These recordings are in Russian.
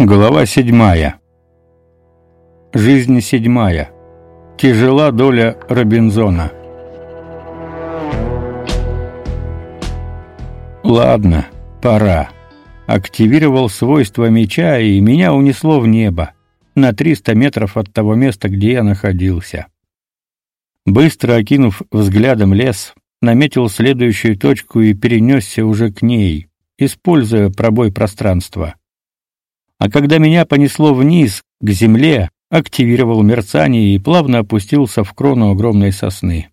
Глава седьмая. Жизнь седьмая. Тяжела доля Робинзона. Ладно, пора. Активировал свойства меча, и меня унесло в небо, на 300 метров от того места, где я находился. Быстро окинув взглядом лес, наметил следующую точку и перенесся уже к ней, используя пробой пространства а когда меня понесло вниз, к земле, активировал мерцание и плавно опустился в крону огромной сосны.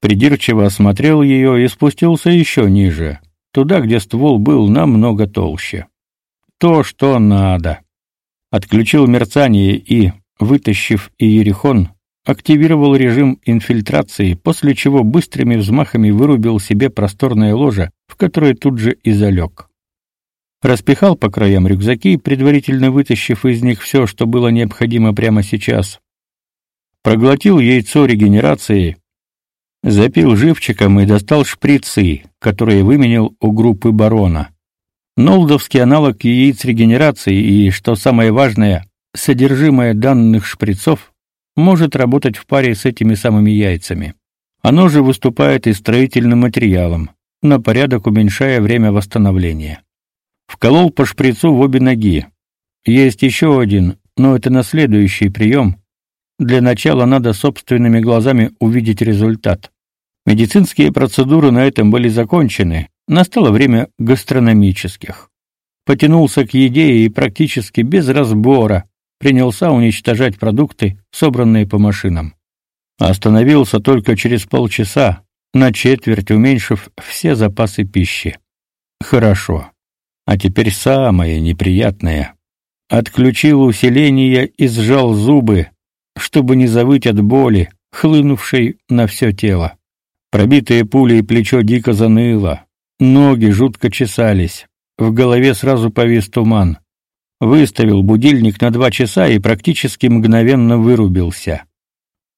Придирчиво осмотрел ее и спустился еще ниже, туда, где ствол был намного толще. То, что надо. Отключил мерцание и, вытащив Иерихон, активировал режим инфильтрации, после чего быстрыми взмахами вырубил себе просторное ложе, в которое тут же и залег распихал по краям рюкзаки, предварительно вытащив из них все, что было необходимо прямо сейчас. Проглотил яйцо регенерации, запил живчиком и достал шприцы, которые выменил у группы барона. Нолдовский аналог яиц регенерации и, что самое важное, содержимое данных шприцов может работать в паре с этими самыми яйцами. Оно же выступает и строительным материалом, на порядок уменьшая время восстановления. Вколол по шприцу в обе ноги. Есть еще один, но это на следующий прием. Для начала надо собственными глазами увидеть результат. Медицинские процедуры на этом были закончены. Настало время гастрономических. Потянулся к еде и практически без разбора принялся уничтожать продукты, собранные по машинам. Остановился только через полчаса, на четверть уменьшив все запасы пищи. Хорошо. А теперь самое неприятное. Отключил усиление и сжал зубы, чтобы не завыть от боли, хлынувшей на все тело. Пробитое пулей плечо дико заныло, ноги жутко чесались, в голове сразу повис туман. Выставил будильник на два часа и практически мгновенно вырубился.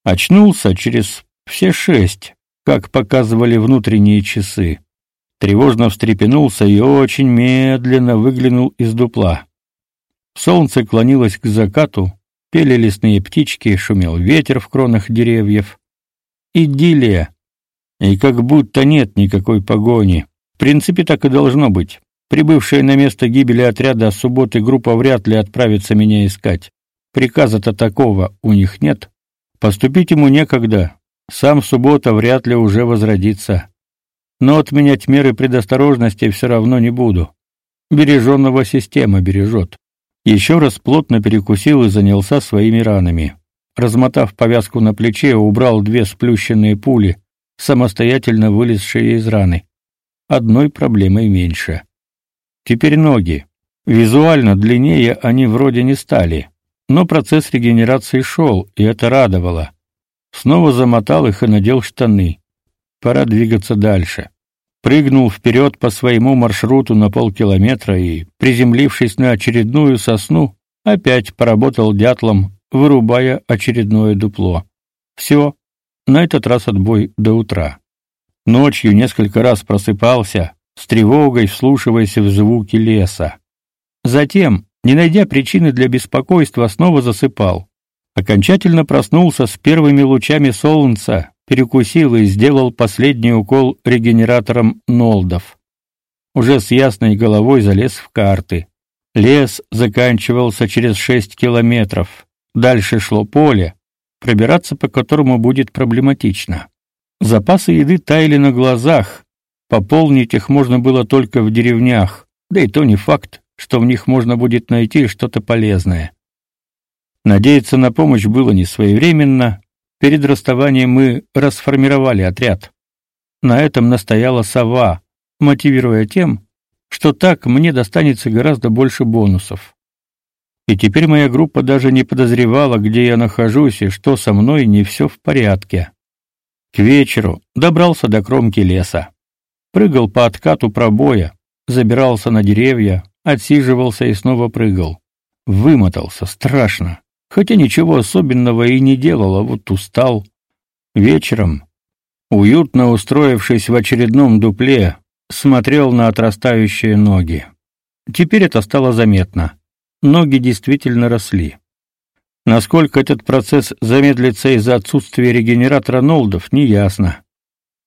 Очнулся через все шесть, как показывали внутренние часы тревожно встрепенулся и очень медленно выглянул из дупла. Солнце клонилось к закату, пели лесные птички, шумел ветер в кронах деревьев. Идиллия. И как будто нет никакой погони. В принципе, так и должно быть. Прибывшая на место гибели отряда субботы группа вряд ли отправится меня искать. Приказа-то такого у них нет. Поступить ему некогда. Сам суббота вряд ли уже возродится но отменять меры предосторожности все равно не буду. Береженного система бережет. Еще раз плотно перекусил и занялся своими ранами. Размотав повязку на плече, убрал две сплющенные пули, самостоятельно вылезшие из раны. Одной проблемой меньше. Теперь ноги. Визуально длиннее они вроде не стали, но процесс регенерации шел, и это радовало. Снова замотал их и надел штаны. Пора двигаться дальше. Прыгнул вперед по своему маршруту на полкилометра и, приземлившись на очередную сосну, опять поработал дятлом, вырубая очередное дупло. Все, на этот раз отбой до утра. Ночью несколько раз просыпался, с тревогой вслушиваясь в звуки леса. Затем, не найдя причины для беспокойства, снова засыпал. Окончательно проснулся с первыми лучами солнца, перекусил и сделал последний укол регенератором Нолдов. Уже с ясной головой залез в карты. Лес заканчивался через шесть километров. Дальше шло поле, пробираться по которому будет проблематично. Запасы еды таяли на глазах. Пополнить их можно было только в деревнях, да и то не факт, что в них можно будет найти что-то полезное. Надеяться на помощь было не своевременно, Перед расставанием мы расформировали отряд. На этом настояла сова, мотивируя тем, что так мне достанется гораздо больше бонусов. И теперь моя группа даже не подозревала, где я нахожусь и что со мной не все в порядке. К вечеру добрался до кромки леса. Прыгал по откату пробоя, забирался на деревья, отсиживался и снова прыгал. Вымотался страшно хотя ничего особенного и не делал, а вот устал. Вечером, уютно устроившись в очередном дупле, смотрел на отрастающие ноги. Теперь это стало заметно. ноги действительно росли. Насколько этот процесс замедлится из-за отсутствия регенератора Нолдов, неясно.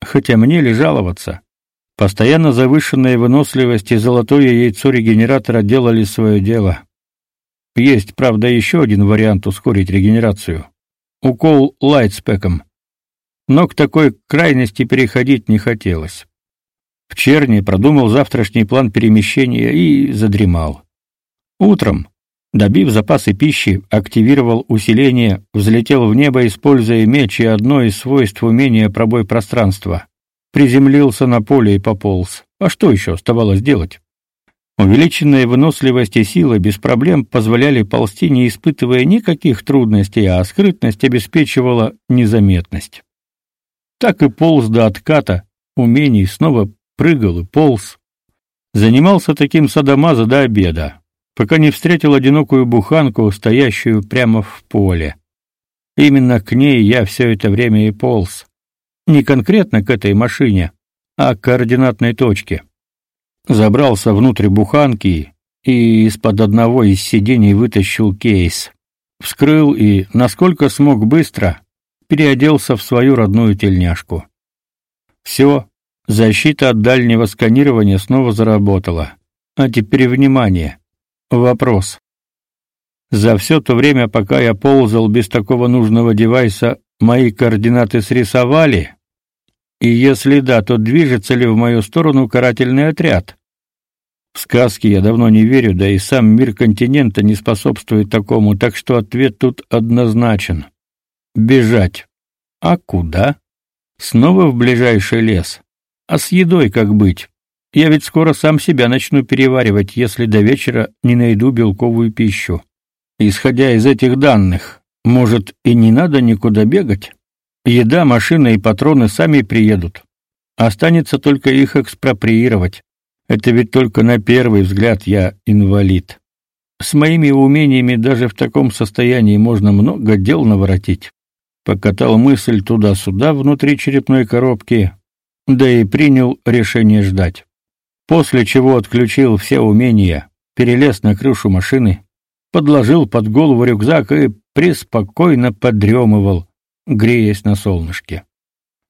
Хотя мне ли жаловаться? Постоянно завышенная выносливость и золотое яйцо регенератора делали свое дело. Есть, правда, еще один вариант ускорить регенерацию. Укол лайтспеком. Но к такой крайности переходить не хотелось. В черни продумал завтрашний план перемещения и задремал. Утром, добив запасы пищи, активировал усиление, взлетел в небо, используя меч и одно из свойств умения пробой пространства приземлился на поле и пополз. А что еще оставалось делать? Увеличенная выносливость и сила без проблем позволяли ползти, не испытывая никаких трудностей, а скрытность обеспечивала незаметность. Так и полз до отката, умений снова прыгал и полз. Занимался таким садомаза до обеда, пока не встретил одинокую буханку, стоящую прямо в поле. Именно к ней я все это время и полз. Не конкретно к этой машине, а к координатной точке. Забрался внутрь буханки и из-под одного из сидений вытащил кейс. Вскрыл и, насколько смог быстро, переоделся в свою родную тельняшку. Все, защита от дальнего сканирования снова заработала. А теперь внимание. Вопрос. За все то время, пока я ползал без такого нужного девайса, мои координаты срисовали? И если да, то движется ли в мою сторону карательный отряд? В сказки я давно не верю, да и сам мир континента не способствует такому, так что ответ тут однозначен. Бежать. А куда? Снова в ближайший лес. А с едой как быть? Я ведь скоро сам себя начну переваривать, если до вечера не найду белковую пищу. Исходя из этих данных, может, и не надо никуда бегать? Еда, машина и патроны сами приедут. Останется только их экспроприировать. Это ведь только на первый взгляд я инвалид. С моими умениями даже в таком состоянии можно много дел наворотить. Покатал мысль туда-сюда внутри черепной коробки, да и принял решение ждать. После чего отключил все умения, перелез на крышу машины, подложил под голову рюкзак и преспокойно подремывал, греясь на солнышке.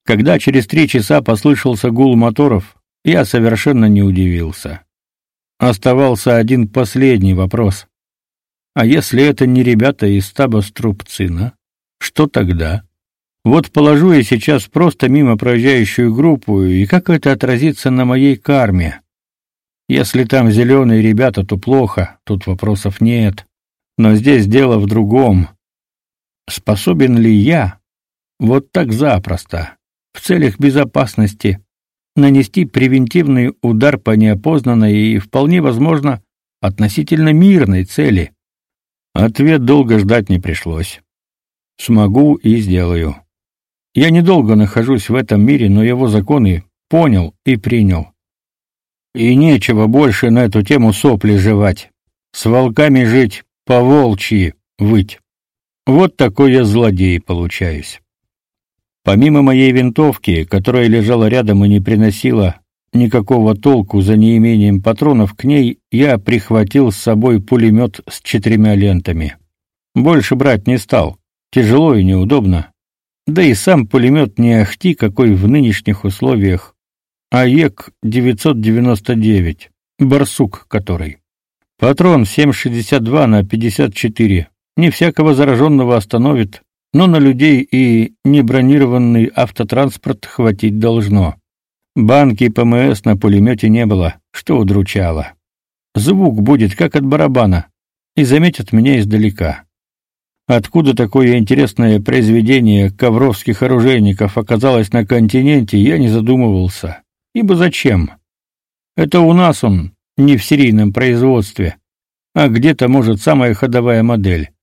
Когда через три часа послышался гул моторов, я совершенно не удивился. Оставался один последний вопрос. А если это не ребята из стаба Струбцина, что тогда? Вот положу я сейчас просто мимо проезжающую группу, и как это отразится на моей карме? Если там зеленые ребята, то плохо, тут вопросов нет. Но здесь дело в другом. Способен ли я вот так запросто, в целях безопасности, нанести превентивный удар по неопознанной и, вполне возможно, относительно мирной цели? Ответ долго ждать не пришлось. Смогу и сделаю. Я недолго нахожусь в этом мире, но его законы понял и принял. И нечего больше на эту тему сопли жевать. С волками жить, по волчьи выть. Вот такой я злодей получаюсь. Помимо моей винтовки, которая лежала рядом и не приносила никакого толку за неимением патронов к ней, я прихватил с собой пулемет с четырьмя лентами. Больше брать не стал. Тяжело и неудобно. Да и сам пулемет не ахти какой в нынешних условиях. АЕК 999, барсук который. Патрон 7,62 на 54. Не всякого зараженного остановит, но на людей и небронированный автотранспорт хватить должно. Банки ПМС на пулемете не было, что удручало. Звук будет как от барабана, и заметят меня издалека. Откуда такое интересное произведение ковровских оружейников оказалось на континенте, я не задумывался. Ибо зачем? Это у нас он, не в серийном производстве, а где-то, может, самая ходовая модель.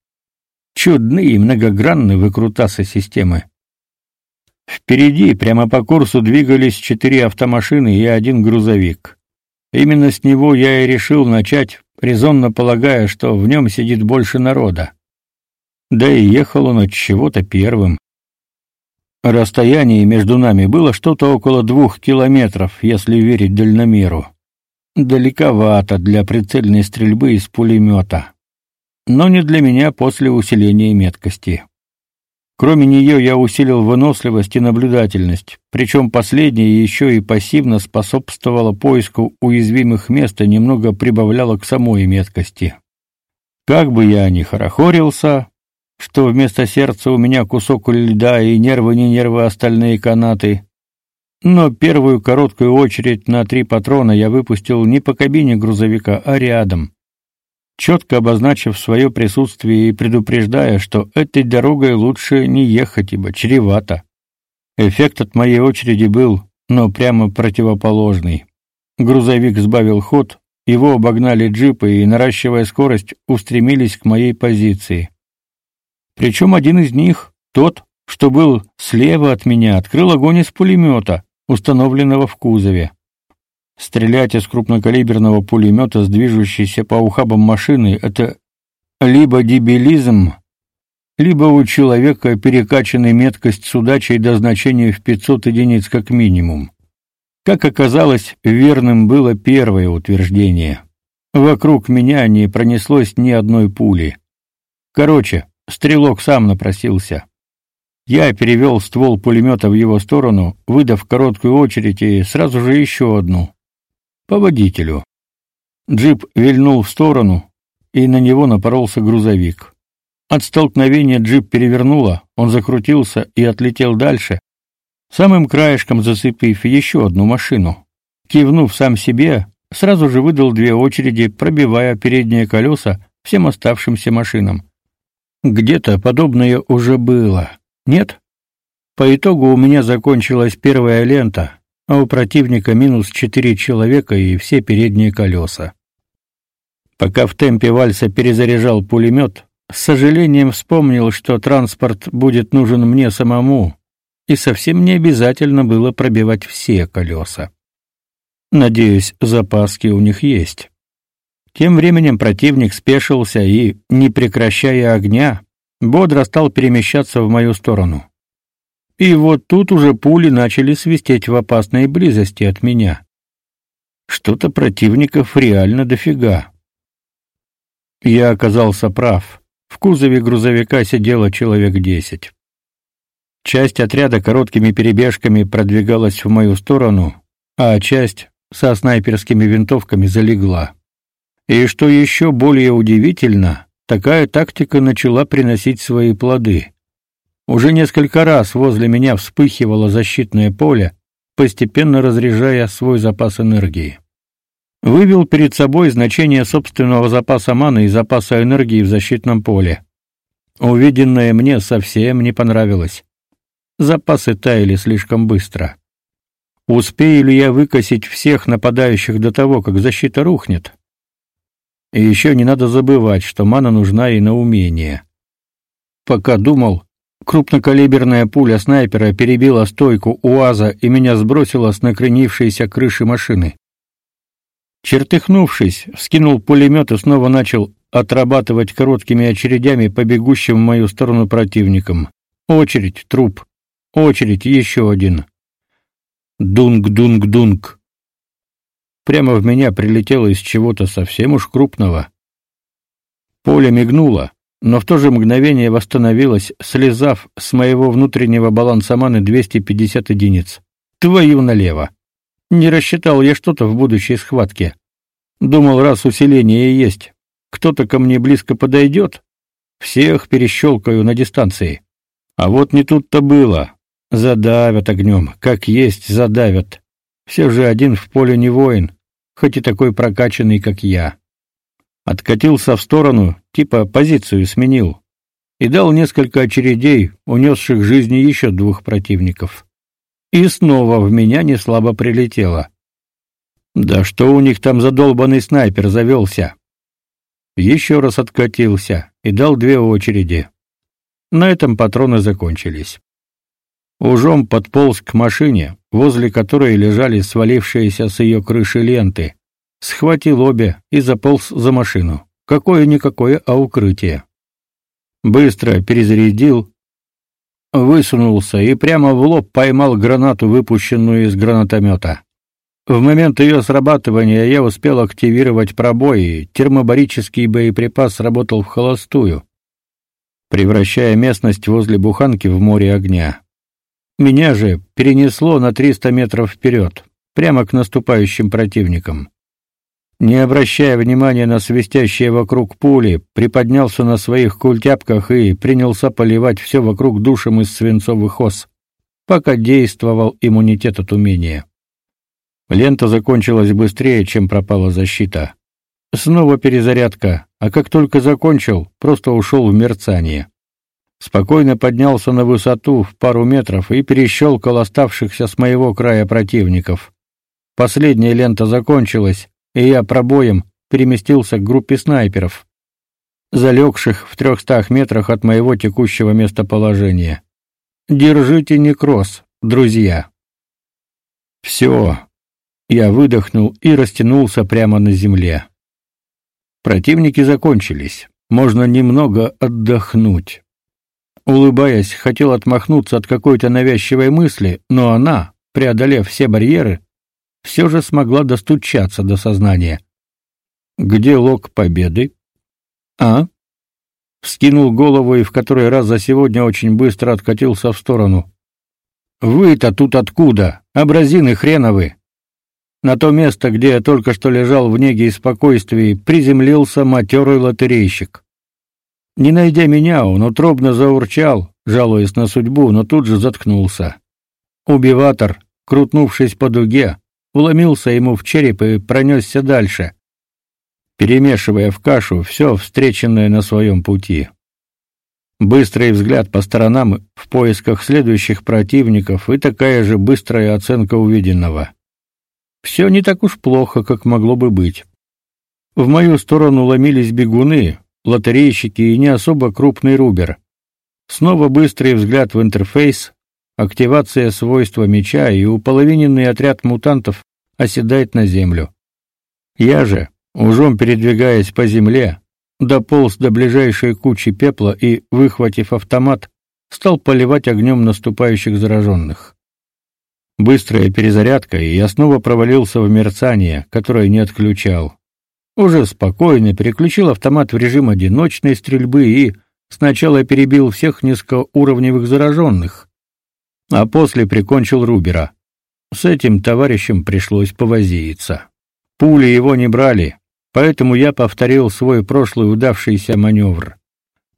Чудные многогранные выкрутасы системы. Впереди, прямо по курсу, двигались четыре автомашины и один грузовик. Именно с него я и решил начать, резонно полагая, что в нем сидит больше народа. Да и ехал он от чего-то первым. Расстояние между нами было что-то около двух километров, если верить дальномеру. Далековато для прицельной стрельбы из пулемета. Но не для меня после усиления меткости. Кроме нее я усилил выносливость и наблюдательность, причем последнее еще и пассивно способствовало поиску уязвимых мест и немного прибавляло к самой меткости. Как бы я ни хорохорился, что вместо сердца у меня кусок льда и нервы не нервы остальные канаты, но первую короткую очередь на три патрона я выпустил не по кабине грузовика, а рядом, четко обозначив свое присутствие и предупреждая, что этой дорогой лучше не ехать, ибо чревато. Эффект от моей очереди был, но прямо противоположный. Грузовик сбавил ход, его обогнали джипы и, наращивая скорость, устремились к моей позиции. Причем один из них, тот, что был слева от меня, открыл огонь из пулемета, установленного в кузове. Стрелять из крупнокалиберного пулемета с движущейся по ухабам машины — это либо дебилизм, либо у человека перекачанная меткость с удачей до значения в 500 единиц как минимум. Как оказалось, верным было первое утверждение. Вокруг меня не пронеслось ни одной пули. Короче, стрелок сам напросился. Я перевел ствол пулемета в его сторону, выдав короткую очередь и сразу же еще одну по водителю. Джип вильнул в сторону, и на него напоролся грузовик. От столкновения джип перевернуло, он закрутился и отлетел дальше, самым краешком зацепив еще одну машину. Кивнув сам себе, сразу же выдал две очереди, пробивая передние колеса всем оставшимся машинам. Где-то подобное уже было. Нет? По итогу у меня закончилась первая лента, а у противника минус четыре человека и все передние колеса. Пока в темпе вальса перезаряжал пулемет, с сожалением вспомнил, что транспорт будет нужен мне самому, и совсем не обязательно было пробивать все колеса. Надеюсь, запаски у них есть. Тем временем противник спешился и, не прекращая огня, бодро стал перемещаться в мою сторону. И вот тут уже пули начали свистеть в опасной близости от меня. Что-то противников реально дофига. Я оказался прав. В кузове грузовика сидело человек десять. Часть отряда короткими перебежками продвигалась в мою сторону, а часть со снайперскими винтовками залегла. И что еще более удивительно, такая тактика начала приносить свои плоды. Уже несколько раз возле меня вспыхивало защитное поле, постепенно разряжая свой запас энергии. Вывел перед собой значение собственного запаса маны и запаса энергии в защитном поле. Увиденное мне совсем не понравилось. Запасы таяли слишком быстро. Успею ли я выкосить всех нападающих до того, как защита рухнет? И еще не надо забывать, что мана нужна и на умение. Пока думал, Крупнокалиберная пуля снайпера перебила стойку УАЗа и меня сбросила с накренившейся крыши машины. Чертыхнувшись, вскинул пулемет и снова начал отрабатывать короткими очередями по бегущим в мою сторону противникам. Очередь, труп. Очередь, еще один. Дунг-дунг-дунг. Прямо в меня прилетело из чего-то совсем уж крупного. Поле мигнуло, но в то же мгновение восстановилась, слизав с моего внутреннего баланса маны 250 единиц. Твою налево. Не рассчитал я что-то в будущей схватке. Думал, раз усиление есть, кто-то ко мне близко подойдет, всех перещелкаю на дистанции. А вот не тут-то было. Задавят огнем, как есть задавят. Все же один в поле не воин, хоть и такой прокачанный, как я откатился в сторону, типа позицию сменил, и дал несколько очередей, унесших жизни еще двух противников. И снова в меня неслабо прилетело. Да что у них там за долбанный снайпер завелся? Еще раз откатился и дал две очереди. На этом патроны закончились. Ужом подполз к машине, возле которой лежали свалившиеся с ее крыши ленты, схватил обе и заполз за машину. Какое-никакое, а укрытие. Быстро перезарядил, высунулся и прямо в лоб поймал гранату, выпущенную из гранатомета. В момент ее срабатывания я успел активировать пробой, и термобарический боеприпас сработал в холостую, превращая местность возле буханки в море огня. Меня же перенесло на 300 метров вперед, прямо к наступающим противникам. Не обращая внимания на свистящие вокруг пули, приподнялся на своих культяпках и принялся поливать все вокруг душем из свинцовых ос, пока действовал иммунитет от умения. Лента закончилась быстрее, чем пропала защита. Снова перезарядка, а как только закончил, просто ушел в мерцание. Спокойно поднялся на высоту в пару метров и перещелкал оставшихся с моего края противников. Последняя лента закончилась, и я пробоем переместился к группе снайперов, залегших в трехстах метрах от моего текущего местоположения. Держите некроз, друзья. Все, я выдохнул и растянулся прямо на земле. Противники закончились. Можно немного отдохнуть. Улыбаясь, хотел отмахнуться от какой-то навязчивой мысли, но она, преодолев все барьеры, все же смогла достучаться до сознания. Где лог победы? А? Вскинул голову и в который раз за сегодня очень быстро откатился в сторону. Вы-то тут откуда? Образины хреновы. На то место, где я только что лежал в неге и спокойствии, приземлился матерый лотерейщик. Не найдя меня, он утробно заурчал, жалуясь на судьбу, но тут же заткнулся. Убиватор, крутнувшись по дуге, уломился ему в череп и пронесся дальше, перемешивая в кашу все встреченное на своем пути. Быстрый взгляд по сторонам в поисках следующих противников и такая же быстрая оценка увиденного. Все не так уж плохо, как могло бы быть. В мою сторону ломились бегуны, лотерейщики и не особо крупный рубер. Снова быстрый взгляд в интерфейс, активация свойства меча, и уполовиненный отряд мутантов оседает на землю. Я же, ужом передвигаясь по земле, дополз до ближайшей кучи пепла и, выхватив автомат, стал поливать огнем наступающих зараженных. Быстрая перезарядка, и я снова провалился в мерцание, которое не отключал. Уже спокойно переключил автомат в режим одиночной стрельбы и сначала перебил всех низкоуровневых зараженных, а после прикончил Рубера. С этим товарищем пришлось повозиться. Пули его не брали, поэтому я повторил свой прошлый удавшийся маневр.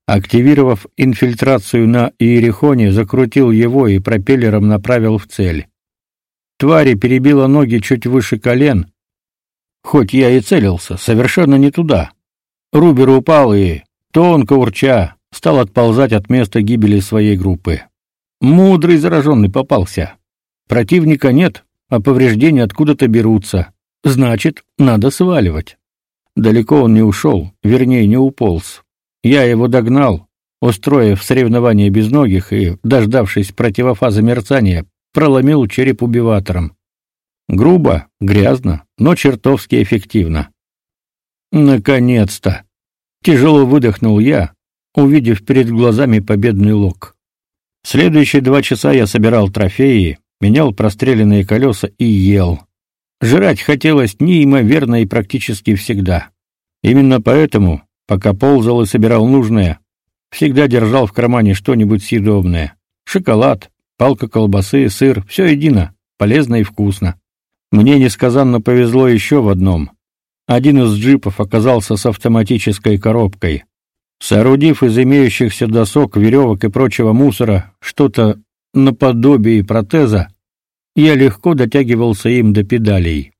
Активировав инфильтрацию на Иерихоне, закрутил его и пропеллером направил в цель. Твари перебила ноги чуть выше колен, хоть я и целился совершенно не туда. Рубер упал и, тонко урча, стал отползать от места гибели своей группы. Мудрый зараженный попался. Противника нет, а повреждения откуда-то берутся. Значит, надо сваливать. Далеко он не ушел, вернее, не уполз. Я его догнал, устроив соревнование безногих и, дождавшись противофазы мерцания, проломил череп убиватором. Грубо, грязно, но чертовски эффективно. Наконец-то. Тяжело выдохнул я, увидев перед глазами победный лог. Следующие два часа я собирал трофеи, менял простреленные колеса и ел. Жрать хотелось неимоверно и практически всегда. Именно поэтому, пока ползал и собирал нужное, всегда держал в кармане что-нибудь съедобное. Шоколад, палка колбасы, сыр, все едино, полезно и вкусно. Мне несказанно повезло еще в одном. Один из джипов оказался с автоматической коробкой. Соорудив из имеющихся досок, веревок и прочего мусора что-то наподобие протеза, я легко дотягивался им до педалей.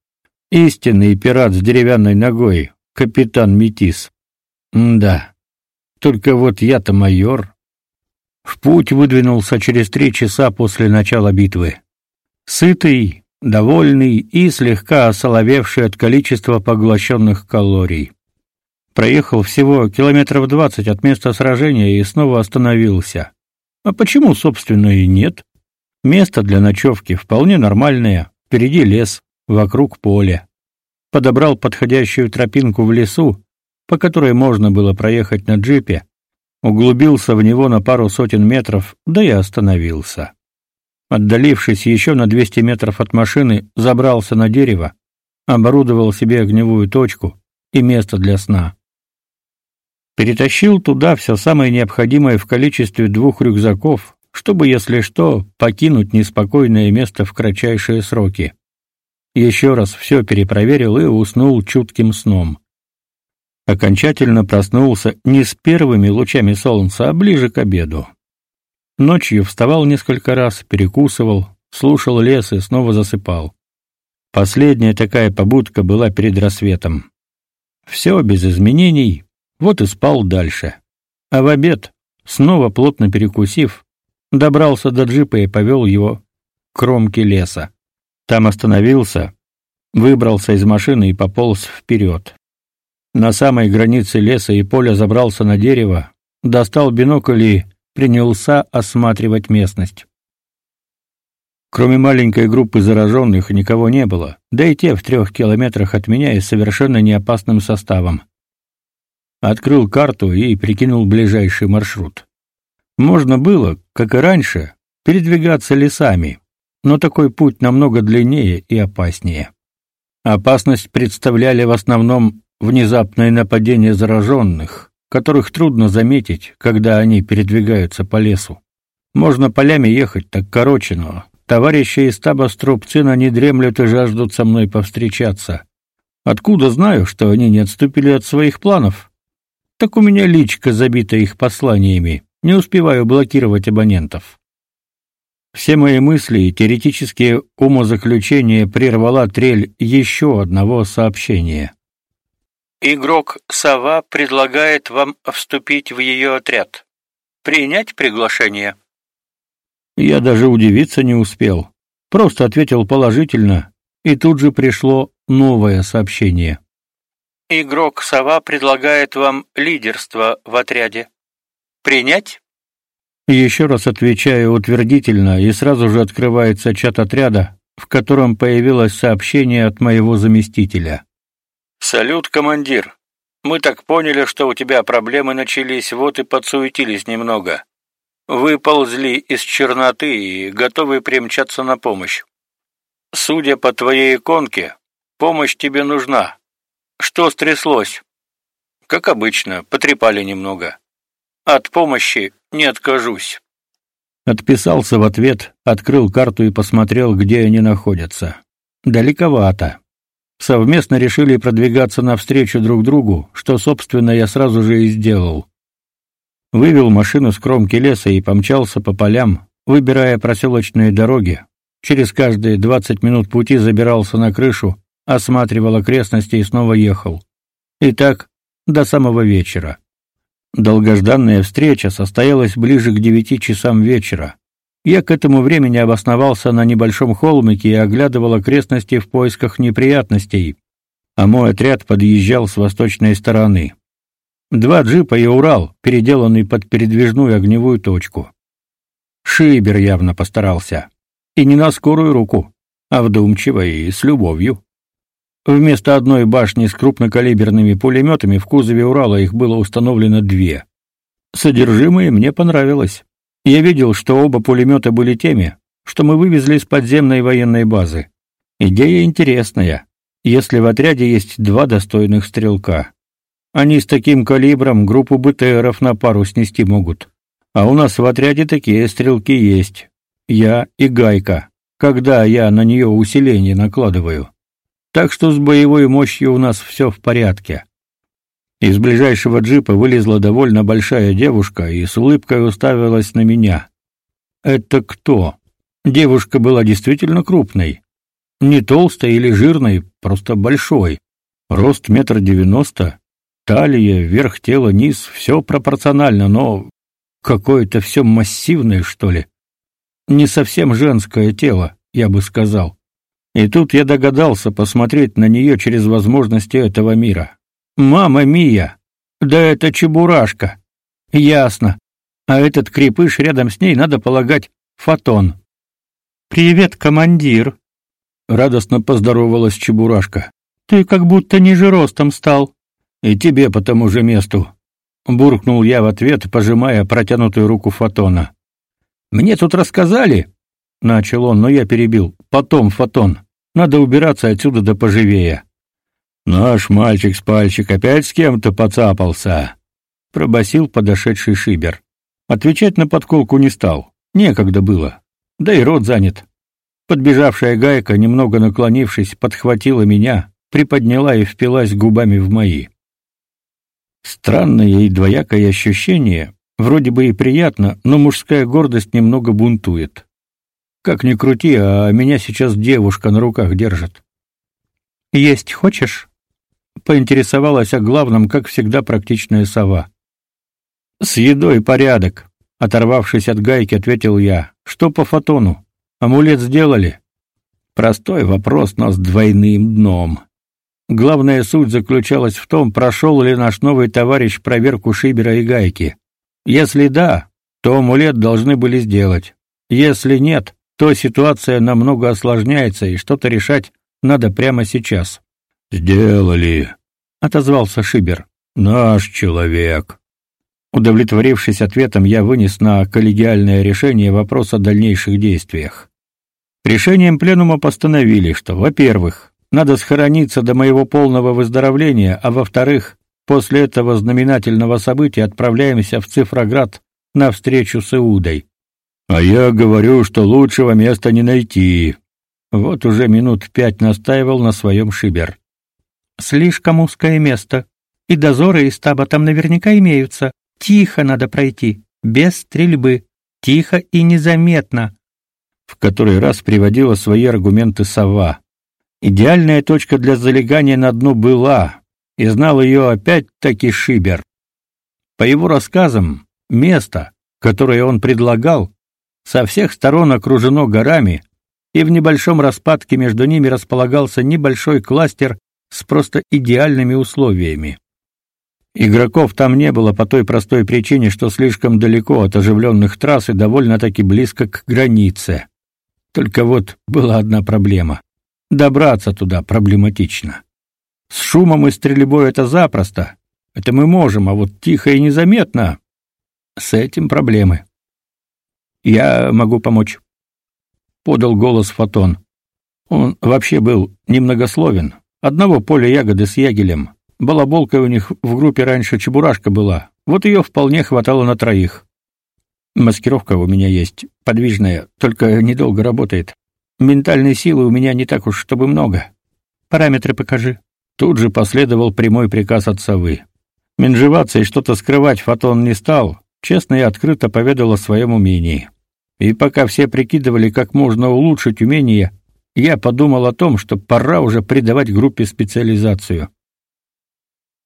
Истинный пират с деревянной ногой, капитан Метис. М да. Только вот я-то майор. В путь выдвинулся через три часа после начала битвы. Сытый, довольный и слегка осоловевший от количества поглощенных калорий. Проехал всего километров двадцать от места сражения и снова остановился. А почему, собственно, и нет? Место для ночевки вполне нормальное. Впереди лес, вокруг поле. Подобрал подходящую тропинку в лесу, по которой можно было проехать на джипе, углубился в него на пару сотен метров, да и остановился. Отдалившись еще на 200 метров от машины, забрался на дерево, оборудовал себе огневую точку и место для сна. Перетащил туда все самое необходимое в количестве двух рюкзаков, чтобы, если что, покинуть неспокойное место в кратчайшие сроки. Еще раз все перепроверил и уснул чутким сном. Окончательно проснулся не с первыми лучами солнца, а ближе к обеду. Ночью вставал несколько раз, перекусывал, слушал лес и снова засыпал. Последняя такая побудка была перед рассветом. Все без изменений, вот и спал дальше. А в обед, снова плотно перекусив, добрался до джипа и повел его к кромке леса. Там остановился, выбрался из машины и пополз вперед. На самой границе леса и поля забрался на дерево, достал бинокль и принялся осматривать местность. Кроме маленькой группы зараженных никого не было, да и те в трех километрах от меня и совершенно неопасным составом. Открыл карту и прикинул ближайший маршрут. Можно было, как и раньше, передвигаться лесами, но такой путь намного длиннее и опаснее. Опасность представляли в основном внезапное нападение зараженных, которых трудно заметить, когда они передвигаются по лесу. Можно полями ехать, так короче, но товарищи из таба Струбцина не дремлют и жаждут со мной повстречаться. Откуда знаю, что они не отступили от своих планов? Так у меня личка забита их посланиями. Не успеваю блокировать абонентов. Все мои мысли и теоретические умозаключения прервала трель еще одного сообщения. Игрок Сова предлагает вам вступить в ее отряд. Принять приглашение? Я даже удивиться не успел. Просто ответил положительно, и тут же пришло новое сообщение. Игрок Сова предлагает вам лидерство в отряде. Принять? Еще раз отвечаю утвердительно, и сразу же открывается чат отряда, в котором появилось сообщение от моего заместителя. Салют, командир. Мы так поняли, что у тебя проблемы начались, вот и подсуетились немного. Выползли из черноты и готовы примчаться на помощь. Судя по твоей иконке, помощь тебе нужна. Что стряслось? Как обычно, потрепали немного. От помощи не откажусь. Отписался в ответ, открыл карту и посмотрел, где они находятся. Далековато. Совместно решили продвигаться навстречу друг другу, что, собственно, я сразу же и сделал. Вывел машину с кромки леса и помчался по полям, выбирая проселочные дороги. Через каждые 20 минут пути забирался на крышу, осматривал окрестности и снова ехал. И так до самого вечера. Долгожданная встреча состоялась ближе к девяти часам вечера. Я к этому времени обосновался на небольшом холмике и оглядывал окрестности в поисках неприятностей, а мой отряд подъезжал с восточной стороны. Два джипа и Урал, переделанный под передвижную огневую точку. Шибер явно постарался. И не на скорую руку, а вдумчиво и с любовью. Вместо одной башни с крупнокалиберными пулеметами в кузове Урала их было установлено две. Содержимое мне понравилось. Я видел, что оба пулемета были теми, что мы вывезли с подземной военной базы. Идея интересная, если в отряде есть два достойных стрелка. Они с таким калибром группу БТРов на пару снести могут. А у нас в отряде такие стрелки есть. Я и Гайка, когда я на нее усиление накладываю. Так что с боевой мощью у нас все в порядке. Из ближайшего джипа вылезла довольно большая девушка и с улыбкой уставилась на меня. Это кто? Девушка была действительно крупной. Не толстой или жирной, просто большой. Рост метр девяносто, талия, верх тела, низ, все пропорционально, но какое-то все массивное, что ли. Не совсем женское тело, я бы сказал. И тут я догадался посмотреть на нее через возможности этого мира. Мама Мия. Да это чебурашка. Ясно. А этот крепыш рядом с ней, надо полагать, фотон. Привет, командир. Радостно поздоровалась чебурашка. Ты как будто ниже ростом стал. И тебе по тому же месту. Буркнул я в ответ, пожимая протянутую руку фотона. Мне тут рассказали. начал он, но я перебил. Потом, Фотон. Надо убираться отсюда да поживее. Наш мальчик с пальчик опять с кем-то поцапался, пробасил подошедший Шибер. Отвечать на подколку не стал. Некогда было. Да и рот занят. Подбежавшая гайка, немного наклонившись, подхватила меня, приподняла и впилась губами в мои. Странное и двоякое ощущение, вроде бы и приятно, но мужская гордость немного бунтует. Как ни крути, а меня сейчас девушка на руках держит. Есть хочешь? поинтересовалась о главном, как всегда, практичная сова. С едой порядок, оторвавшись от гайки, ответил я. Что по фотону? Амулет сделали? Простой вопрос, но с двойным дном. Главная суть заключалась в том, прошел ли наш новый товарищ проверку Шибера и Гайки. Если да, то амулет должны были сделать. Если нет, то ситуация намного осложняется, и что-то решать надо прямо сейчас. Сделали, отозвался Шибер. Наш человек. Удовлетворившись ответом, я вынес на коллегиальное решение вопрос о дальнейших действиях. Решением пленума постановили, что, во-первых, надо схорониться до моего полного выздоровления, а во-вторых, после этого знаменательного события отправляемся в Цифроград на встречу с Иудой. А я говорю, что лучшего места не найти. Вот уже минут пять настаивал на своем Шибер. Слишком узкое место. И дозоры из стаба там наверняка имеются. Тихо надо пройти, без стрельбы, тихо и незаметно. В который раз приводила свои аргументы сова. Идеальная точка для залегания на дно была, и знал ее опять-таки Шибер. По его рассказам, место, которое он предлагал, со всех сторон окружено горами, и в небольшом распадке между ними располагался небольшой кластер с просто идеальными условиями. Игроков там не было по той простой причине, что слишком далеко от оживленных трасс и довольно-таки близко к границе. Только вот была одна проблема. Добраться туда проблематично. С шумом и стрельбой это запросто. Это мы можем, а вот тихо и незаметно с этим проблемы. Я могу помочь, подал голос Фотон. Он вообще был немногословен. Одного поля ягоды с ягелем. Балаболка у них в группе раньше чебурашка была. Вот ее вполне хватало на троих. Маскировка у меня есть, подвижная, только недолго работает. Ментальной силы у меня не так уж чтобы много. Параметры покажи. Тут же последовал прямой приказ от совы. Менжеваться и что-то скрывать Фотон не стал, честно и открыто поведал о своем умении. И пока все прикидывали, как можно улучшить умение, я подумал о том, что пора уже придавать группе специализацию.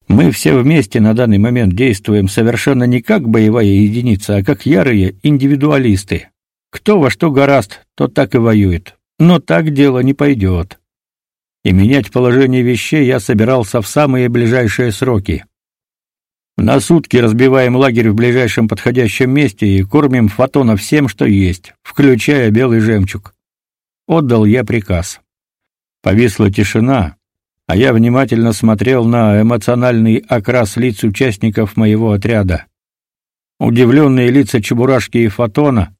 Мы все вместе на данный момент действуем совершенно не как боевая единица, а как ярые индивидуалисты. Кто во что гораст, тот так и воюет. Но так дело не пойдет. И менять положение вещей я собирался в самые ближайшие сроки. На сутки разбиваем лагерь в ближайшем подходящем месте и кормим фотона всем, что есть, включая белый жемчуг. Отдал я приказ. Повисла тишина, а я внимательно смотрел на эмоциональный окрас лиц участников моего отряда. Удивленные лица Чебурашки и Фотона,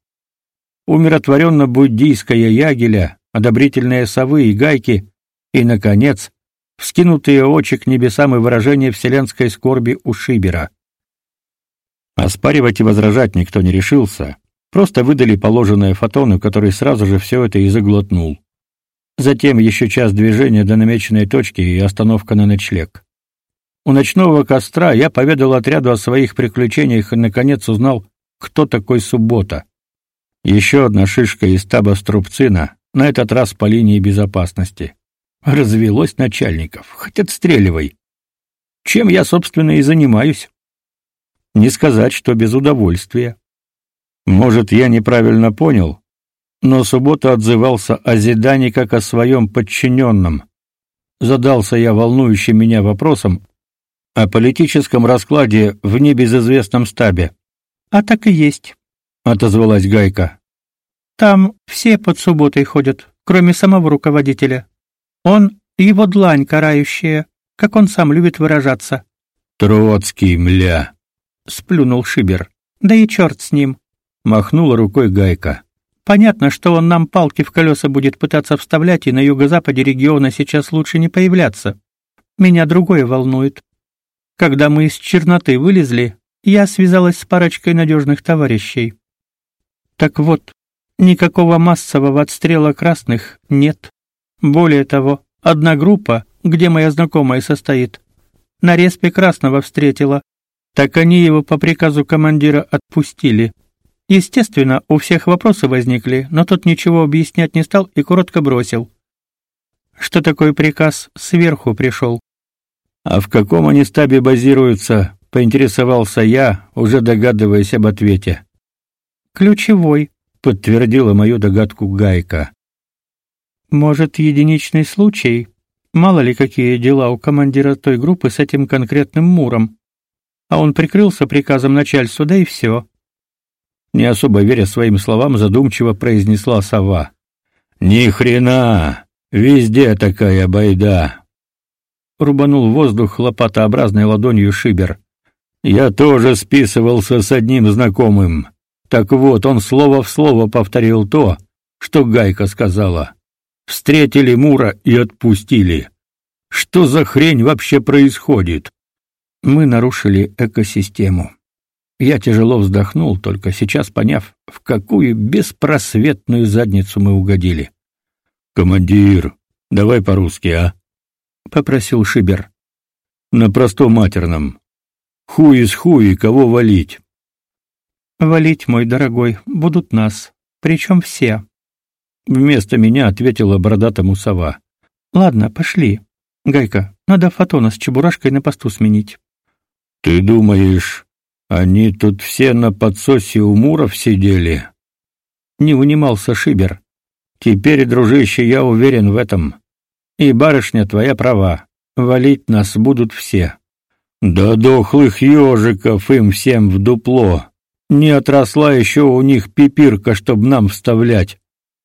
умиротворенно-буддийская ягеля, одобрительные совы и гайки и, наконец, вскинутые очи к небесам и выражение вселенской скорби у Шибера. Оспаривать и возражать никто не решился, просто выдали положенное Фотону, который сразу же все это и заглотнул. Затем еще час движения до намеченной точки и остановка на ночлег. У ночного костра я поведал отряду о своих приключениях и наконец узнал, кто такой Суббота. Еще одна шишка из таба Струбцина, на этот раз по линии безопасности. Развелось начальников, хоть отстреливай. Чем я, собственно, и занимаюсь. Не сказать, что без удовольствия. Может, я неправильно понял, но Суббота отзывался о Зидане как о своем подчиненном. Задался я волнующим меня вопросом о политическом раскладе в небезызвестном стабе. А так и есть, отозвалась Гайка. Там все под субботой ходят, кроме самого руководителя. Он его длань карающая, как он сам любит выражаться. Троцкий, мля, сплюнул Шибер. Да и черт с ним, махнула рукой Гайка. Понятно, что он нам палки в колеса будет пытаться вставлять, и на юго-западе региона сейчас лучше не появляться. Меня другое волнует. Когда мы из черноты вылезли, я связалась с парочкой надежных товарищей. Так вот, никакого массового отстрела красных нет. Более того, одна группа, где моя знакомая состоит, на респе красного встретила. Так они его по приказу командира отпустили. Естественно, у всех вопросы возникли, но тот ничего объяснять не стал и коротко бросил. Что такой приказ сверху пришел. А в каком они стабе базируются, поинтересовался я, уже догадываясь об ответе. Ключевой, подтвердила мою догадку Гайка. Может, единичный случай? Мало ли какие дела у командира той группы с этим конкретным Муром. А он прикрылся приказом начальства, да и все не особо веря своим словам, задумчиво произнесла сова. Ни хрена, везде такая байда. Рубанул воздух лопатообразной ладонью Шибер. Я тоже списывался с одним знакомым. Так вот, он слово в слово повторил то, что Гайка сказала. Встретили Мура и отпустили. Что за хрень вообще происходит? Мы нарушили экосистему. Я тяжело вздохнул, только сейчас поняв, в какую беспросветную задницу мы угодили. Командир, давай по-русски, а? попросил Шибер. На простом матерном. Хуй из хуй, кого валить? Валить, мой дорогой, будут нас, причем все. Вместо меня ответила бородатому сова. Ладно, пошли. Гайка, надо фотона с чебурашкой на посту сменить. Ты думаешь, они тут все на подсосе у Муров сидели. Не унимался Шибер. Теперь, дружище, я уверен в этом. И барышня твоя права. Валить нас будут все. Да дохлых ежиков им всем в дупло. Не отросла еще у них пипирка, чтоб нам вставлять.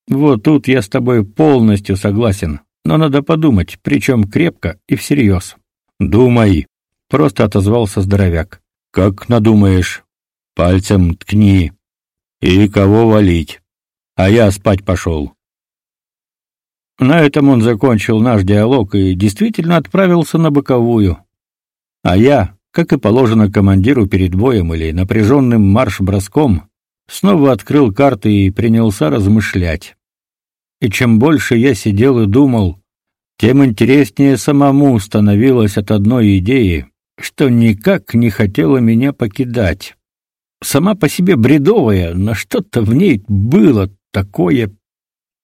Вот тут я с тобой полностью согласен. Но надо подумать, причем крепко и всерьез. Думай, просто отозвался здоровяк. Как надумаешь, пальцем ткни. И кого валить? А я спать пошел». На этом он закончил наш диалог и действительно отправился на боковую. А я, как и положено командиру перед боем или напряженным марш-броском, снова открыл карты и принялся размышлять. И чем больше я сидел и думал, тем интереснее самому становилось от одной идеи, что никак не хотела меня покидать. Сама по себе бредовая, но что-то в ней было такое.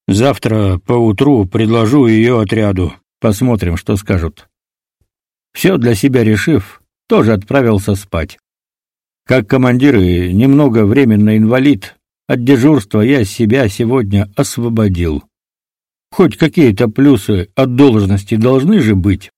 Завтра поутру предложу ее отряду. Посмотрим, что скажут. Все для себя решив, тоже отправился спать. Как командир и немного временно инвалид, от дежурства я себя сегодня освободил. Хоть какие-то плюсы от должности должны же быть.